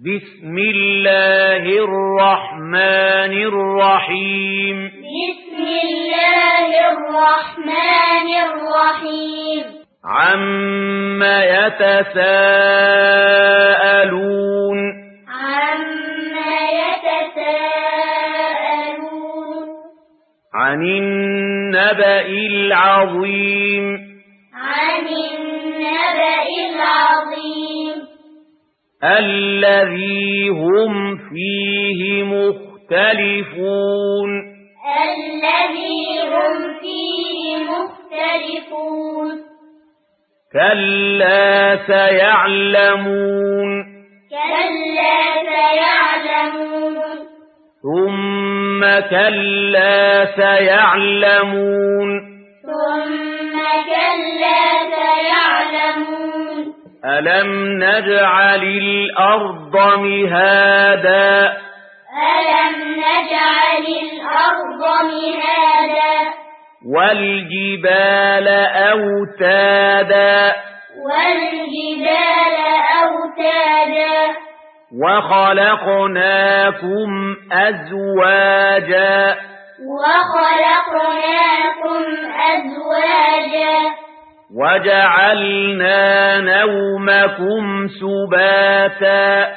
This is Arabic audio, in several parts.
بسم الله الرحمن الرحيم. بسم الله الرحمن الرحيم. عما يتساءلون. عما يتساءلون. عن النبأ العظيم. عن النبأ العظيم. الذي هم فيه مختلفون الذي هم فيه مختلفون كلا سيعلمون كلا سيعلمون ثم كلا سيعلمون ألم نجعل الأرض مهادا ألم نجعل الأرض مهادا والجبال أوتادا والجبال أوتادا وخلقناكم أزواجا وخلقناكم أزواجا وَجَعَلْنَا نَوْمَكُمْ سُبَاتًا.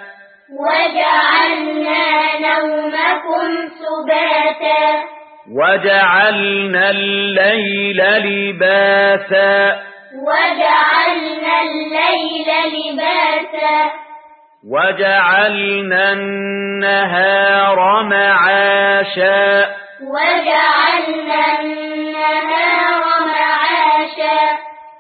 وَجَعَلْنَا نَوْمَكُمْ سُبَاتًا. وَجَعَلْنَا اللَّيْلَ لِبَاسًا. وَجَعَلْنَا اللَّيْلَ لِبَاسًا. وَجَعَلْنَا النَّهَارَ مَعَاشًا. وَجَعَلْنَا النَّهَارَ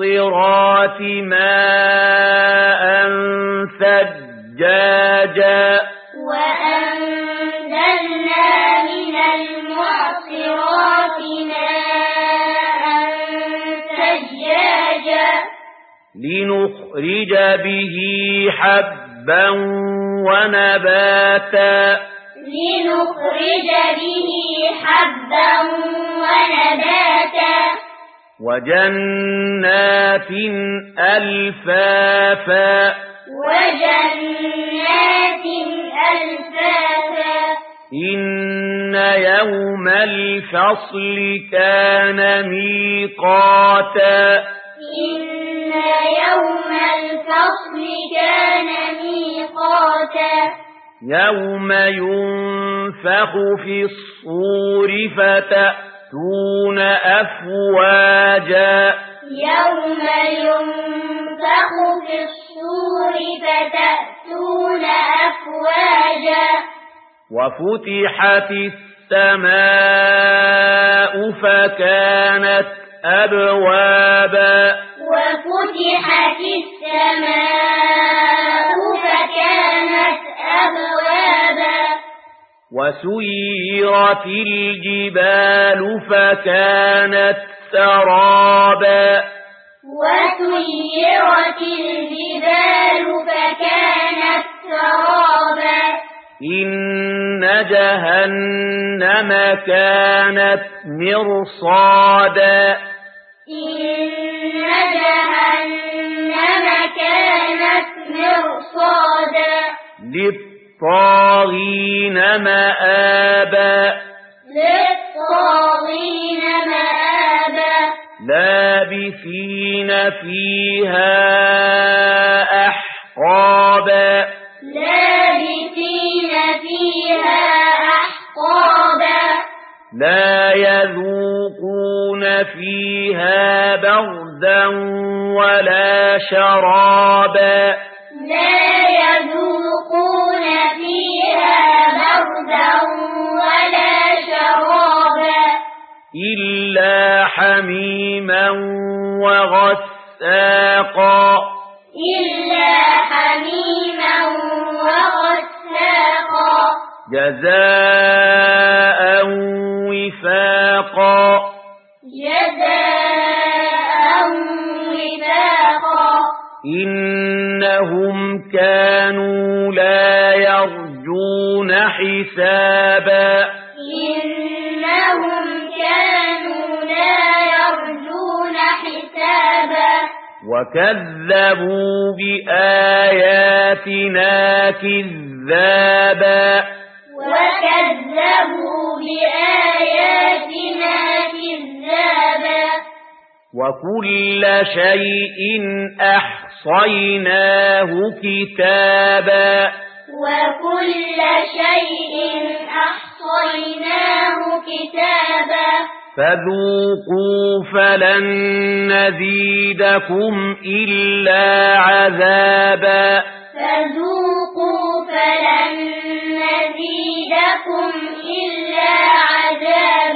المقصرات ماء ثجاجا. وأنزلنا من المعصرات ماء ثجاجا. لنخرج به حبا ونباتا. لنخرج به حبا ونباتا. وجنات ألفافا. وجنات ألفافا. إن يوم الفصل كان ميقاتا. إن يوم الفصل كان ميقاتا. يوم ينفخ في الصور فَتَأْتُونَ يأتون أفواجا يوم ينفخ في الصور فتأتون أفواجا وفتحت السماء فكانت أبوابا وفتحت السماء وسيرت الجبال فكانت سرابا. وسيرت الجبال فكانت سرابا. إن جهنم كانت مرصادا. إن جهنم كانت مرصادا. للطاغين مآبا للطاغين مآبا لابثين فيها أحقابا لابثين فيها أحقابا لا يذوقون فيها بردا ولا شرابا لا إلا حميما وغساقا إلا حميما وغساقا جزاء وفاقا جزاء وفاقا إنهم كانوا لا يرجون حسابا وكذبوا بآياتنا كذابا وكذبوا بآياتنا كذابا وكل شيء أحصيناه كتابا وكل شيء أحصيناه كتابا فذوقوا فلن نزيدكم إلا عذابا فذوقوا فلن نزيدكم إلا عذابا